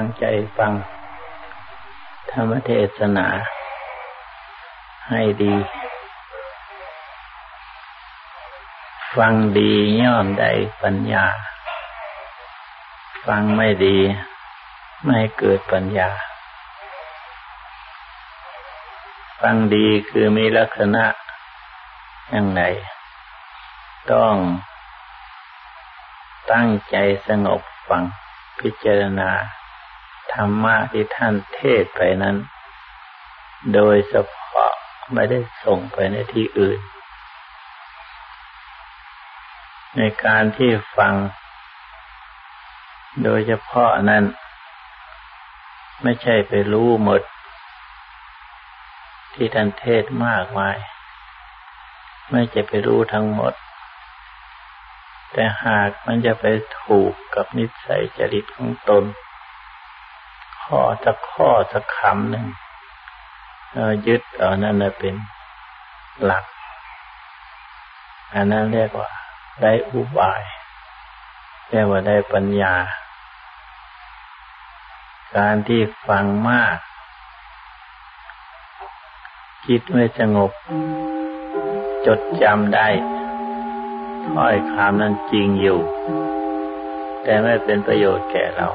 ตั้งใจฟัง ธรรมเทศนา ให้ดี ฟังดีย่อมได้ปัญญา ฟังไม่ดี ไม่เกิดปัญญา ฟังดีคือมีลักษณะอย่างไรต้องตั้งใจสงบฟังพิจารณา ธรรมะที่ท่านเทศไปนั้น โดยเฉพาะไม่ได้ส่งไปในที่อื่น ในการที่ฟัง โดยเฉพาะนั้น ไม่ใช่ไปรู้หมด ที่ท่านเทศมากมาย ไม่จะไปรู้ทั้งหมดแต่หากมันจะไปถูกกับนิสัยจริตของตน ข้อสักข้อสักคำหนึ่งยึดเอานั่นเป็นหลัก อันนั้นเรียกว่า ได้อุบายเรียกว่าได้ปัญญา การที่ฟังมาก คิดไม่สงบ จดจำได้ถ้อยคำนั้นจริงอยู่ แต่ไม่เป็นประโยชน์แก่เรา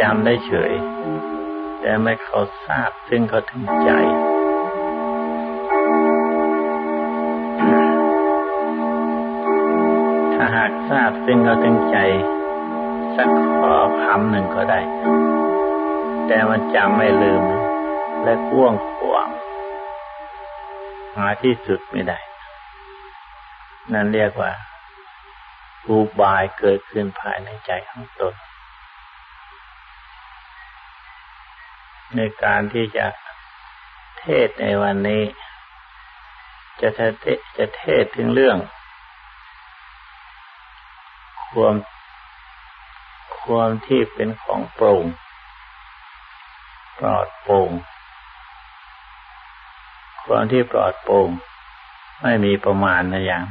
จำได้เฉย แต่ไม่เขาทราบซึ่งเขาถึงใจ ถ้าหากทราบซึ่งเขาถึงใจ สักขอคำหนึ่งก็ได้ แต่มันจำไม่ลืม และก้วงขวางหาที่สุดไม่ได้ นั่นเรียกว่าอุบายเกิดขึ้นภายในใจของตน ในการที่จะเทศในวันนี้ จะเทศจะเทศถึงเรื่อง ความความที่เป็นของโปร่งปลอดโปร่งความที่ปลอดโปร่งไม่มีประมาณนะอย่าง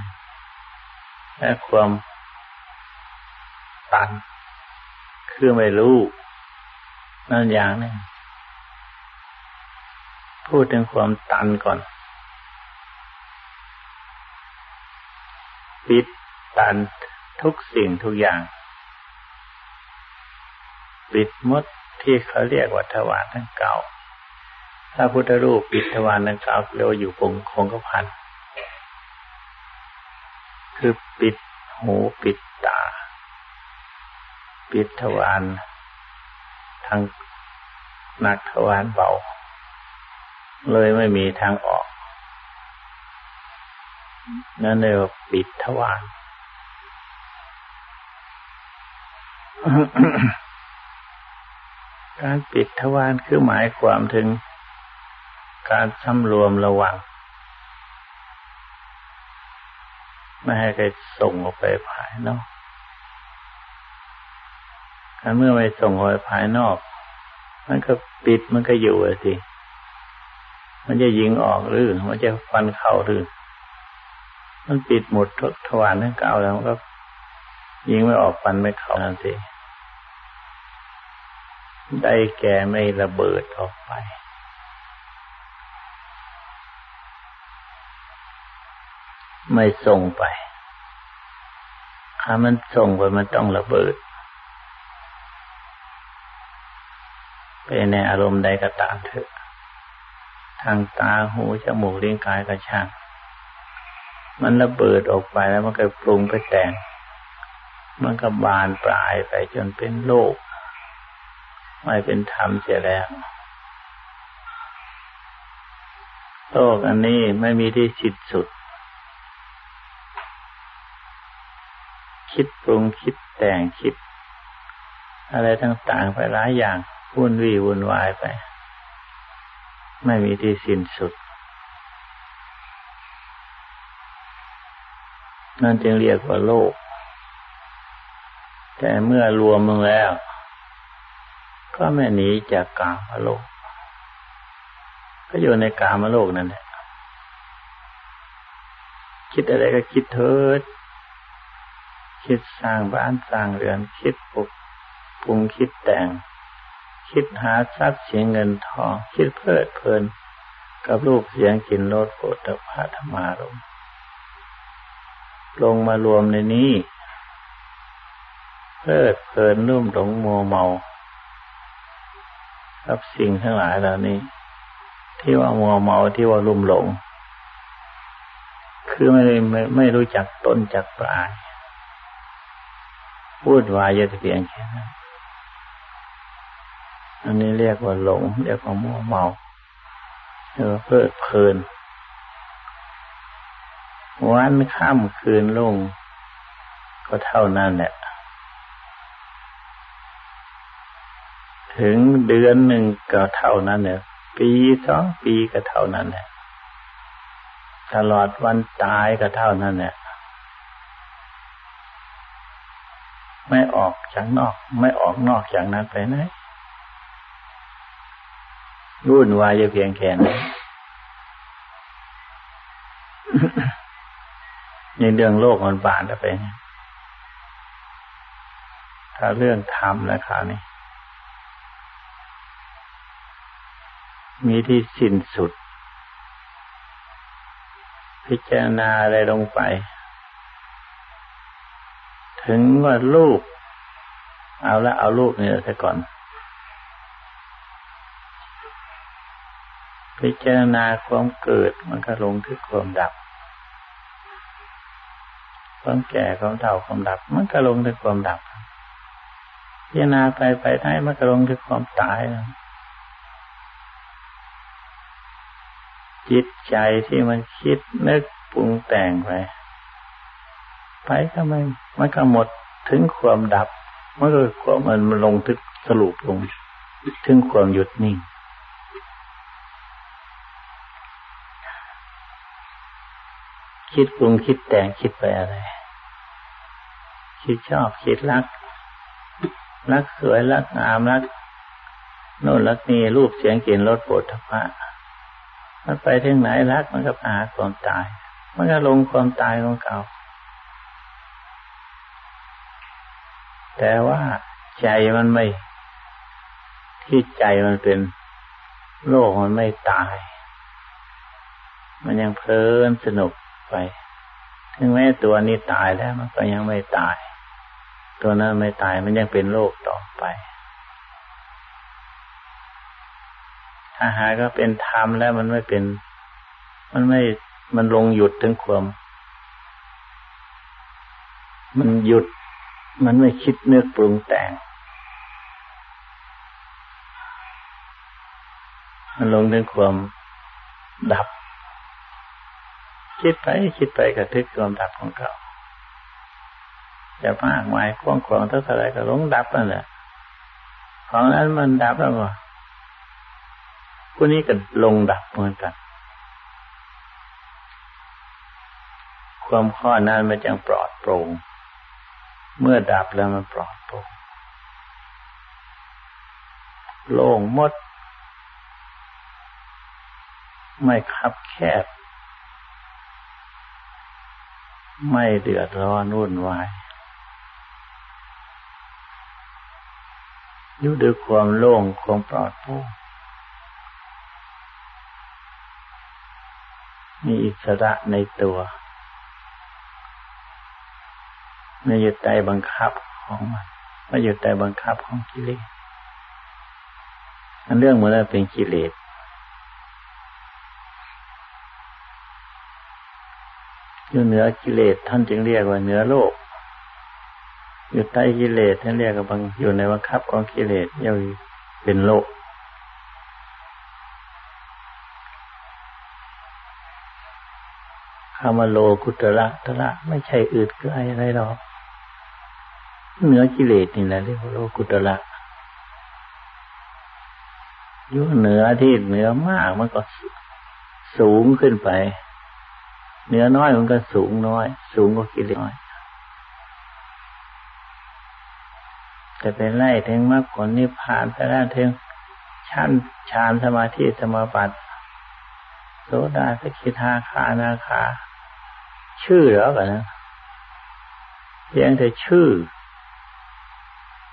และความตันคือไม่รู้ นั่นอย่างหนึ่ง พูดถึงความตันก่อน ปิดตันทุกสิ่งทุกอย่าง ปิดมดที่เขาเรียกว่าทวารทั้งเก่าถ้าพุทธรูปปิดทวารทั้งเก่าเรียกอยู่คงคงกระพัน คือปิดหูปิดตา ปิดทวารทางหนักทวารเบา เลยไม่มีทางออก นั่นเรียกว่าปิดทวารการปิดทวารคือหมายความถึงการสำรวมระวัง ไม่ให้ใครส่งออกไปภายนอกถ้าเมื่อไปส่งออกไปภายนอก มันก็ปิดมันก็อยู่สิ มันจะยิงออกหรือ มันจะฟันเข่าหรือ มันปิดหมดทุกทวารทั้งเก่าแล้วมันก็ ยิงไม่ออกฟันไม่เข้านั่นสิได้แก่ไม่ระเบิดออกไป ไม่ส่งไป ถ้ามันส่งไปมันต้องระเบิดไปในอารมณ์ใดก็ตามเถอะ ทางตาหูจมูกลิ้นกายก็ช่าง มันระเบิดออกไปแล้วมันก็ปรุงไปแต่ง มันก็บานปลายไปจนเป็นโลก ไม่เป็นธรรมเสียแล้วโลกอันนี้ไม่มีที่สิ้นสุด คิดปรุงคิดแต่งคิด อะไรต่างๆไปหลายอย่างวุ่นวี่วุ่นวายไป ไม่มีที่สิ้นสุด นั่นจึงเรียกว่าโลก แต่เมื่อรวมมึงแล้ว ก็ไม่หนีจากกามโลก ก็อยู่ในกามโลกนั่นแหละ คิดอะไรก็คิดเถิด คิดสร้างบ้านสร้างเรือน คิดปลูกปรุงคิดแต่ง คิดหาทรัพย์เสียเงินทอง คิดเพลิดเพลิน กับรูปเสียงกลิ่นรสโผฏฐะธรรมารมลงมารวมในนี้ เพลิดเพลินนุ่มหลงโมเมากับสิ่งทั้งหลายเหล่านี้ ที่ว่ามัวเมาที่ว่าลุ่มหลง คือไม่ไม่ไม่รู้จักต้นจักปลายพูดวายยะเพียงแค่นั้น อันนี้เรียกว่าหลง เรียกว่ามัวเมาเรียกว่าเพลิดเพลิน วันข้ามคืนลง ก็เท่านั้นแหละ ถึงเดือนหนึ่งก็เท่านั้นเนี่ยปีสองปีก็เท่านั้นเนี่ยตลอดวันตายก็เท่านั้นเนี่ยไม่ออกจากนอก ไม่ออกนอกจากนั้นไปไหน รุ่นวายเพียงแค่นั้นในเรื่องโลกมันบานไปถ้าเรื่องธรรมนะครับนี่มีที่สิ้นสุด พิจารณาอะไรลงไป ถึงว่าลูก เอาละเอาลูกเนี่ยซะก่อน พิจารณาความเกิดมันก็ลงที่ความดับ ความแก่ความเฒ่าความดับ มันก็ลงที่ความดับ พิจารณาไปไปได้มันก็ลงที่ความตายจิตใจที่มันคิดนึกปรุงแต่งไปไปก็ไม่มันก็หมดถึงความดับ มันก็ความมันมันลงทึกสรุปลง ถึงความหยุดนิ่ง คิดปรุงคิดแต่งคิดไปอะไร คิดชอบคิดรัก รักสวยรักงามรักโน่นรักนี่รูปเสียงกลิ่นรสปวดทัพพะมันไปถึงไหนรักมันก็หาความตาย มันก็ลงความตายของเก่า แต่ว่าใจมันไม่ ที่ใจมันเป็นโลกมันไม่ตาย มันยังเพลินสนุก ไปถึงแม้ตัวนี้ตายแล้วมันก็ยังไม่ตาย ตัวนั้นไม่ตายมันยังเป็นโลกต่อไป ถ้าหาก็เป็นธรรมแล้วมันไม่เป็น มันไม่มันลงหยุดถึงความ มันหยุด มันไม่คิดเนื้อปรุงแต่ง มันลงถึงความดับ คิดไปคิดไปกระทึกความดับของเขาจะมากมายกว้างขวางเท่าไรก็ลงดับนั่นแหละของนั้นมันดับแล้วก็ผู้นี้ก็ลงดับเหมือนกัน ความข้อนั้นมันจังปลอดโปร่งเมื่อดับแล้วมันปลอดโปร่งโล่งมด ไม่คับแคบ ไม่เดือดร้อนวุ่นวายอยู่ด้วยความโล่งความปลอดโปร่งมีอิสระในตัวไม่ยึดใจบังคับของมันไม่ยึดใจบังคับของกิเลสเรื่องมันเป็นกิเลส อยู่เหนือกิเลสท่านจึงเรียกว่าเหนือโลก อยู่ใต้กิเลสท่านเรียกว่าบางอยู่ในบังคับของกิเลสยังเป็นโลก คำว่าโลกุตระตระไม่ใช่อืดไกลอะไรหรอก เหนือกิเลสนี่แหละเรียกว่าโลกุตระอยู่เหนือที่เหนือมากมันก็สูงขึ้นไป เหนือน้อยมันก็สูงน้อย สูงกว่ากิเลสน้อยจะเป็นไล่ถึงมรรคผลนิพพานแต่ละถึงชั้นฌานสมาธิสมาบัติโสดาสกิทาคานาคา ชื่อเหรอกันนะเพียงแต่ชื่อ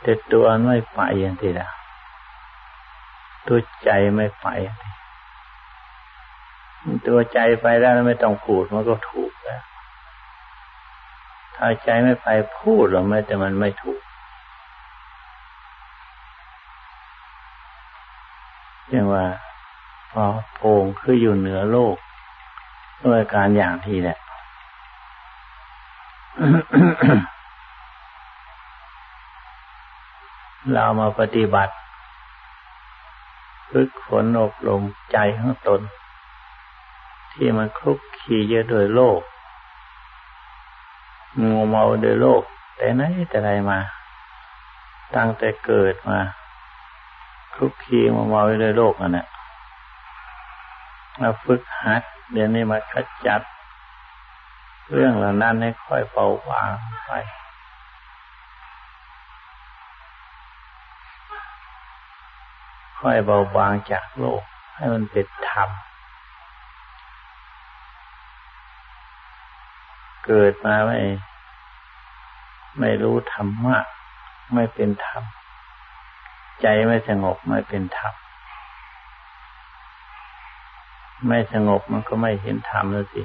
แต่ตัวไม่ไปอย่างที่ละตัวใจไม่ไป ตัวใจไปแล้วไม่ต้องพูดมันก็ถูกแล้วถ้าใจไม่ไปพูดหรือไม่แต่มันไม่ถูกอย่างว่าพอโพงคืออยู่เหนือโลก ด้วยการอย่างที่แหละเรามาปฏิบัติ ฝึกฝนอบรมใจของตน ที่มันคลุกขี่เยอะโดยโลกมัวเมาโดยโลก แต่ไหนแต่ไรมา ตั้งแต่เกิดมาคลุกขี่มัวเมาโดยโลกนั่นแหละมาฝึกหัดเดี๋ยวนี้มาขจัด เรื่องเหล่านั้นให้ค่อยเบาบางไปค่อยเบาบางจากโลก ให้มันเป็นธรรม เกิดมาไม่ ไม่รู้ธรรมะไม่เป็นธรรม ใจไม่สงบไม่เป็นธรรม ไม่สงบมันก็ไม่เห็นธรรมแล้วสิ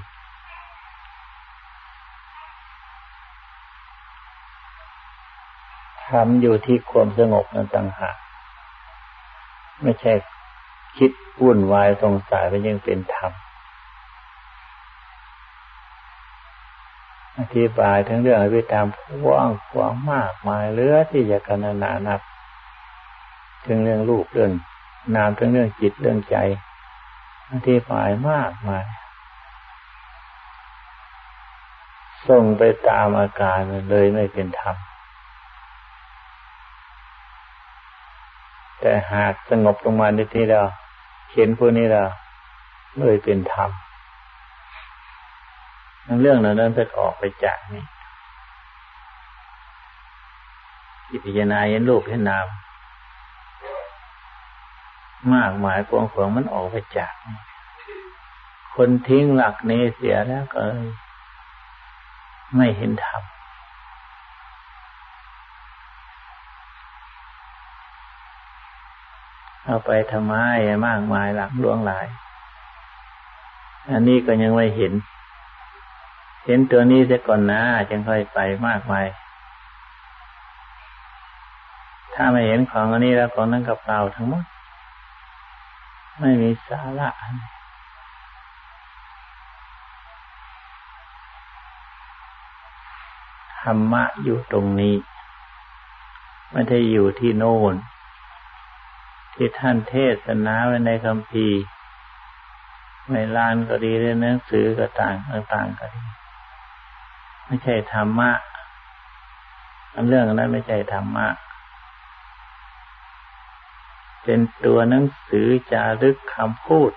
ธรรมอยู่ที่ความสงบนั่นต่างหากไม่ใช่คิดวุ่นวายสงสัยไปยังเป็นธรรม อธิบายทั้งเรื่องอภิธรรมกว่างขวางมากมายเลือที่จะกันนานับ ถึงเรื่องรูปเรื่องนามทั้งเรื่องจิตเรื่องใจอธิบายมากมายส่งไปตามอาการเลยไม่เป็นธรรม แต่หากสงบลงมาในที่เราเห็นพวกนี้เราเลยเป็นธรรม เรื่องเหล่านั้นจะออกไปจากนี่พิจารณาเห็นรูปเห็นนาม มากมายกวงขวงมันออกไปจาก คนทิ้งหลักนี้เสียแล้วก็ไม่เห็นธรรมเอาไปทำไมมากมายหลักลวงหลาย อันนี้ก็ยังไม่เห็น เห็นตัวนี้เสียก่อนนะจึงค่อยไปมากมายถ้าไม่เห็นของอันนี้แล้วของนั้นกับเปล่าทั้งหมด ไม่มีสาระธรรมะอยู่ตรงนี้ ไม่ได้อยู่ที่โน่น ที่ท่านเทศนาไว้ในคำพีในลานก็ดีในหนังสือก็ต่างต่างก็ดี ไม่ใช่ธรรมะอันเรื่องนั้นไม่ใช่ธรรมะ เป็นตัวหนังสือจารึกคำพูด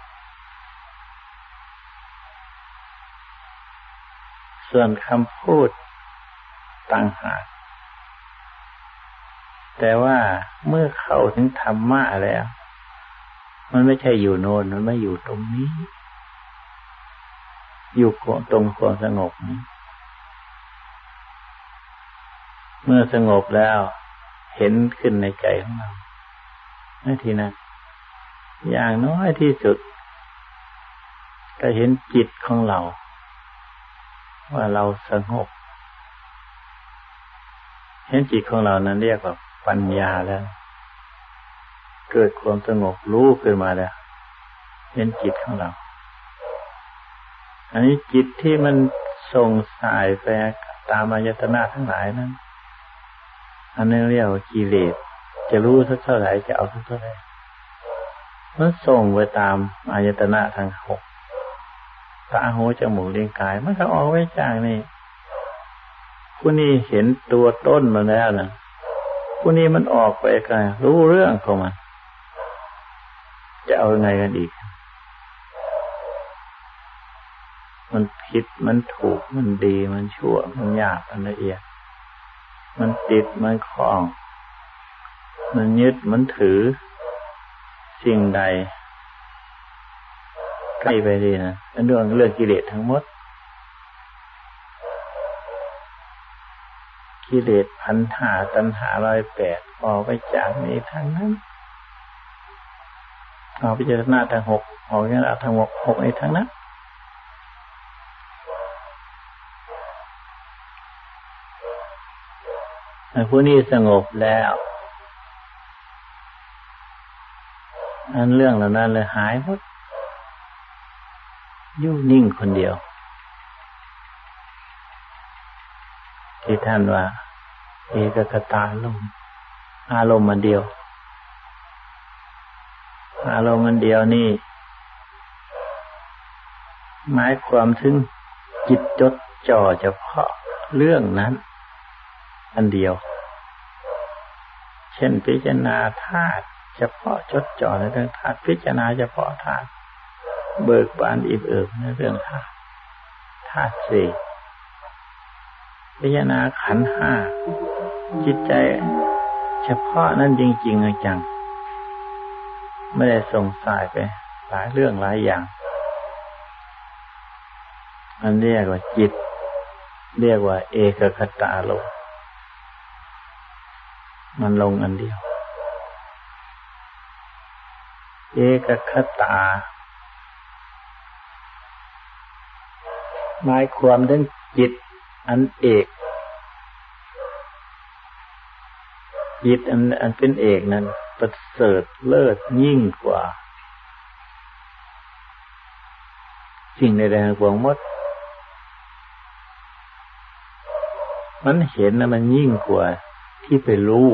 ส่วนคำพูดต่างหากแต่ว่าเมื่อเข้าถึงธรรมะแล้ว มันไม่ใช่อยู่โน่นมันไม่อยู่ตรงนี้ อยู่ตรงความสงบนี้ มื่อสงบแล้ว เห็นขึ้นในใจของเราไม่ทีนั้นอย่างน้อยที่สุดก็เห็นจิตของเรา ว่าเราสงบ เห็นจิตของเรานั้นเรียกว่าปัญญาแล้ว เกิดความสงบรู้ขึ้นมาแล้ว เห็นจิตของเรา อันนี้จิตที่มันส่งสายไปตามอายตนะทั้งหลายนั้น อันนี้เรียกว่ากิเลสจะรู้สักเท่าไหร่จะเอาสักเท่าไหร่มันส่งไปตามอายตนะทั้งหกตาหูจมูกลิ้นกาย มันก็ออกไว้จากนี่ผู้นี้เห็นตัวต้นมาแล้วนะผู้นี้มันออกไปไกลรู้เรื่องของมัน จะเอาไงกันอีก มันผิดมันถูกมันดีมันชั่ว มันยากมันละเอียด มันติดมันคล้อง มันยึดมันถือ สิ่งใดใกล้ไปดีนะเรื่องเรื่องกิเลสทั้งหมด กิเลสพันธาตัณหาร้อยแปดออกไปจากนี้ทั้งนั้นออกไปจากหน้าทางหกออกจากทางหกหกในทั้งนั้น ผู้นี้สงบแล้ว อันเรื่องเหล่านั้นเลยหายหมดยุ่นิ่งคนเดียว ที่ท่านว่าเอกกตาลมอารมณ์มันเดียว อารมณ์มันเดียวนี่ หมายความถึงจิตจดจ่อเฉพาะเรื่องนั้น อันเดียว ช่นพิจารณาธาตุเฉพาะจดจ่อในเรื่องธาตุพิจารณาเฉพาะธาตุเบิกบานอิบเอิบในเรื่องธาตุธาตุสี่พิจารณาขันห้าจิตใจเฉพาะนั้นจริงๆจังไม่ได้ส่งสายไปหลายเรื่องหลายอย่างอันเรียกว่าจิต เรียกว่า เอกคตาโลม มันลงอันเดียว เอกคตา หมายความถึงจิตอันเอก จิตอันอันเป็นเอกนั้นประเสริฐเลิศยิ่งกว่า สิ่งใดๆทั้งปวงหมดมันเห็นนะมันยิ่งกว่าที่ไปรู้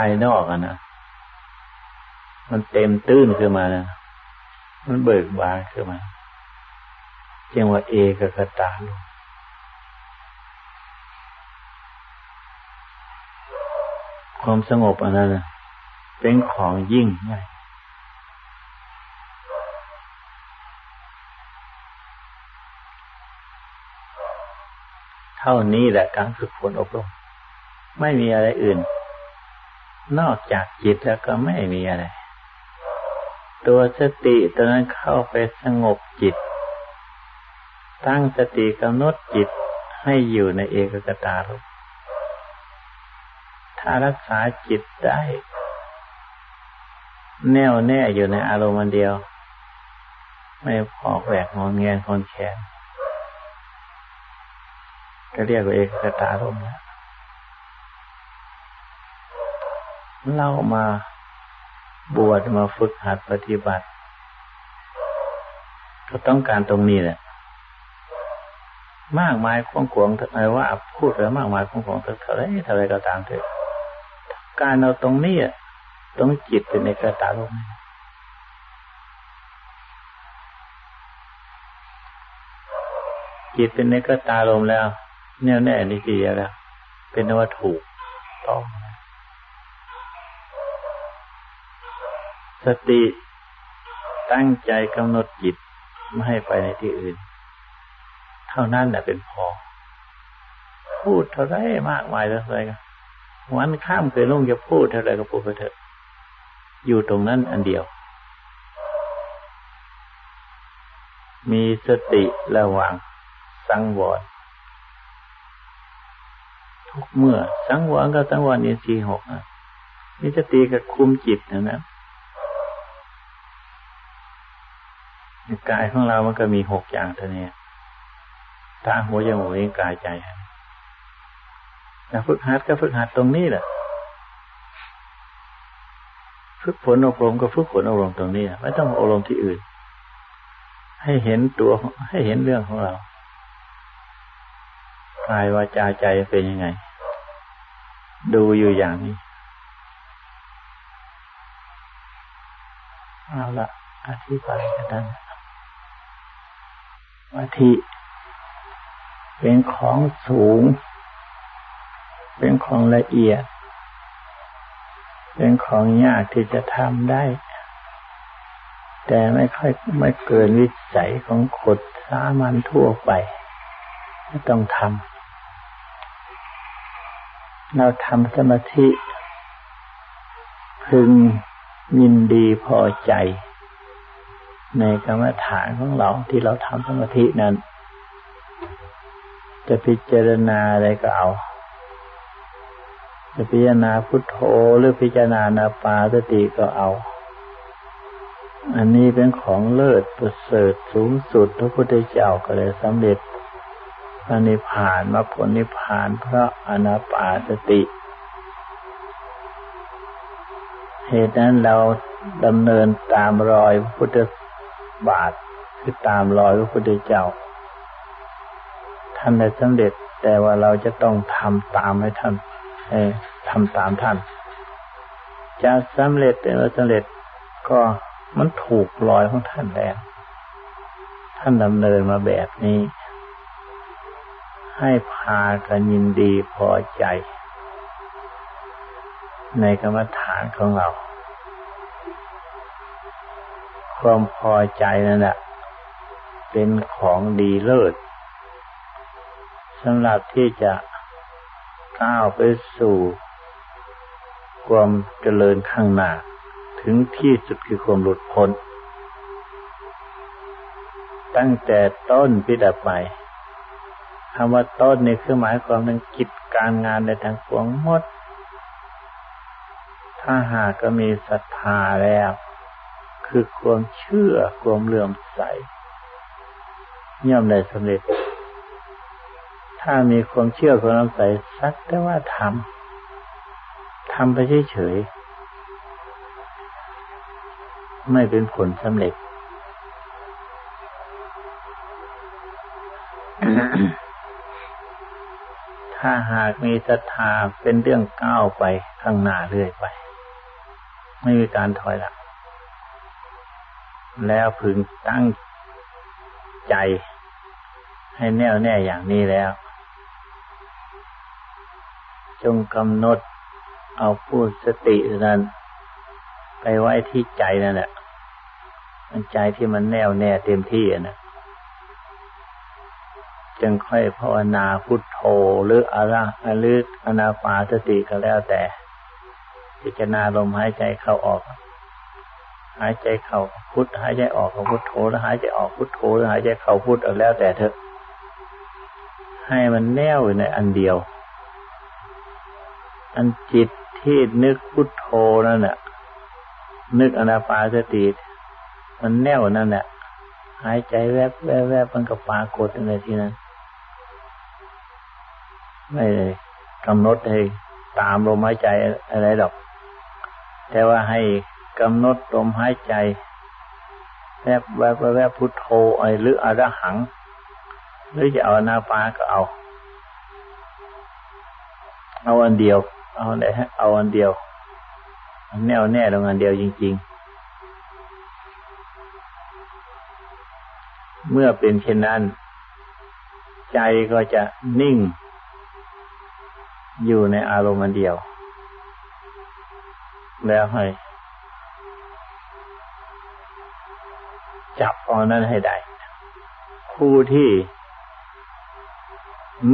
ายนอกอะนะมันเต็มตื้นขึ้นมานะมันเบิกบานขึ้นมาเจียงว่าเอกกตาลมความสงบอันนั้นเป็นของยิ่งใหญ่เท่านี้แหละการฝึกฝนอบรม ไม่มีอะไรอื่น นอกจากจิตแล้วก็ไม่มีอะไร ตัวสติตัวนั้นเข้าไปสงบจิต ตั้งสติกำหนดจิตให้อยู่ในเอกกตาลุถ้ารักษาจิตได้ แน่วแน่อยู่ในอารมณ์เดียว ไม่พอแหวกงอนเงียนคนแขนก็เรียกว่าเอกกตาลมแล้ เล่ามาบวชมาฝึกหัดปฏิบัติ ก็ต้องการตรงนี้แหละมากมายขวงขวงอะไรว่าพูดอะไรมากมายขวงขวงเท่าไรเท่าไรก็ตามเถอะการเอาตรงนี้ตรงจิตเป็นในกระตาลมจิตเป็นในกระตาลมแล้ว แน่วแน่นี่ดีแล้ว เป็นนวัตถุต้อง สติตั้งใจกำหนดจิตไม่ให้ไปในที่อื่น เท่านั้นแหละเป็นพอ พูดเท่าไรมากมายเท่าไรกันวันข้ามเคยลงจะพูดเท่าไรก็พูดไปเถอะ อยู่ตรงนั้นอันเดียว มีสติระวังสังวรทุกเมื่อ สังวรก็สังวรอินทรีย์หกมีสติกับคุมจิตนะนะ กายของเรามันก็มีหกอย่างเท่านี้ตาหัวจมูกลิ้นกายใจฝึกหัดก็ฝึกหัดตรงนี้แหละฝึกฝนอบรมก็ฝึกฝนอบรมตรงนี้ไม่ต้องอบรมที่อื่น ให้เห็นตัวให้เห็นเรื่องของเรากายวาจาใจเป็นยังไง ดูอยู่อย่างนี้เอาละอธิบายกันนั้ นวัติเป็นของสูง เป็นของละเอียด เป็นของยากที่จะทำได้ แต่ไม่ค่อยไม่เกินวิสัยของคนสามัญทั่วไปไม่ต้องทำ เราทำสมาธิ พึงยินดีพอใจ ในกรรมฐานของเราที่เราทำสมาธินั้น จะพิจารณาอะไรก็เอา จะพิจารณาพุทโธหรือพิจารณานาปาสติก็เอา อันนี้เป็นของเลิศประเสริฐสูงสุดพระพุทธเจ้าก็เลยสำเร็จพระนิพพานมาผลนิพพานเพราะอนาปาสติ เหตุนั้นเราดำเนินตามรอยพุทธ บาทคือตามรอยพระพุทธเจ้า ท่านได้สำเร็จ แต่ว่าเราจะต้องทำตามให้ท่านทำตามท่าน จะสำเร็จเป็นว่าสำเร็จก็มันถูกรอยของท่านแล้ว ท่านดำเนินมาแบบนี้ ให้พากันยินดีพอใจ ในกรรมฐานของเรา ความพอใจนั่นแหละเป็นของดีเลิศสำหรับที่จะก้าวไปสู่ความเจริญข้างหน้า ถึงที่สุดคือความหลุดพ้น ตั้งแต่ต้นพิดับไปคำว่าต้นนี่คือหมายความถึงกิจการงานในทางปวงหมด ถ้าหากก็มีศรัทธาแล้ว คือความเชื่อความเลื่อมใสย่อมได้สำเร็จ ถ้ามีความเชื่อความน้ำใสสักแต่ว่าทำทำไปเฉยๆไม่เป็นผลสำเร็จถ้าหากมีศรัทธาเป็นเรื่องก้าวไปข้างหน้าเรื่อยไป ไม่มีการถอยหลัง แล้วพึงตั้งใจให้แน่วแน่อย่างนี้แล้ว จงกำหนดเอาพูดสตินั้น ไปไว้ที่ใจนั่นแหละมันใจที่มันแน่วแน่เต็มที่นะจึงค่อยภาวนาพุทโธหรืออะไรหรืออนาปาสติก็แล้วแต่ พิจารณาลมหายใจเข้าออก หายใจเข้าพุทหายใจออกพุทโธแล้วหายใจออกพุทโธแล้วหายใจเข้าพุทเอาแล้วแต่เถอะ ให้มันแน่วอยู่ในอันเดียว อันจิตที่นึกพุทโธนั่นแหละนึกอนาปาสติมันแน่วนั่นแหละหายใจแวบแวบแวบมันก็ปากฏในที่นั้นไม่เลยกำหนดให้ตามลมหายใจอะไรหรอก แต่ว่าให้ กำหนดลมหายใจแวบแวบแวบพุทโธไอหรืออรหัง หรือจะเอานาปาก็เอา เอาอันเดียว เอาไหนเอาอันเดียวแน่วแน่ลงอันเดียวจริง ๆ เมื่อเป็นเช่นนั้น ใจก็จะนิ่ง อยู่ในอารมณ์อันเดียว แล้วให้ จับเอานั้นให้ได้ผู้ที่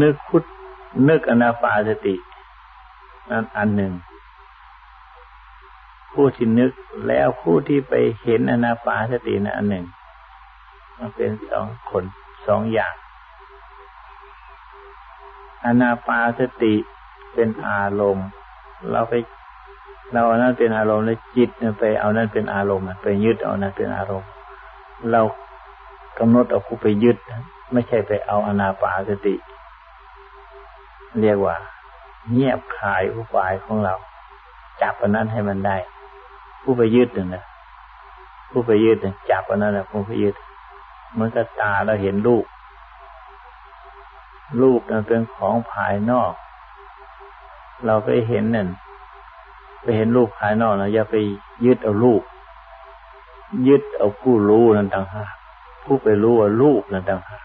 นึกพุทนึกอนาปาสติ นั่นอันหนึ่ง ผู้ที่นึกแล้วผู้ที่ไปเห็นอนาปาสตินะอันหนึ่ง มันเป็นสองคนสองอย่างอนาปาสติเป็นอารมณ์ เราไป เราเอานั้นเป็นอารมณ์แล้วจิตไปเอานั้นเป็นอารมณ์ไปยึดเอานั้นเป็นอารมณ์ เรากำหนดเอาผู้ไปยึด ไม่ใช่ไปเอาอนาปาสติ เรียกว่า เงียบคายอุบายของเรา จับอันนั้นให้มันได้ ผู้ไปยึดหนึ่งนะผู้ไปยึดหนึ่งจับอันนั้นนะผู้ไปยึดเหมือนกับตาเราเห็นลูกลูกนั้นเป็นของภายนอก เราไปเห็นนั่นไปเห็นลูกภายนอกเราอย่าไปยึดเอาลูก ยึดเอาผู้รู้นั่นต่างหากผู้ไปรู้ว่าลูกนั่นต่างหาก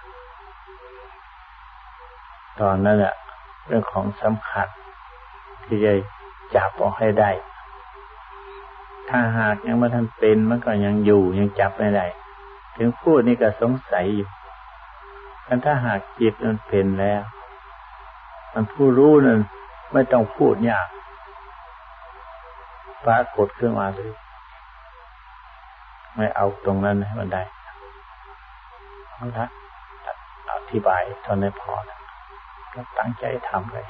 ตอนนั้นแหละเรื่องของสำคัญที่จะจับออกให้ได้ ถ้าหากยังไม่ทันเป็นมันก็ยังอยู่ยังจับไม่ได้ ถึงพูดนี่ก็สงสัยอยู่กันถ้าหากจิตมันเป็นแล้ว มันผู้รู้นั้นไม่ต้องพูดยากปรากฏขึ้นมาเลย ไม่เอาตรงนั้นให้มันได้นะอธิบายเท่านี้พอนะก็ตั้งใจทำเลย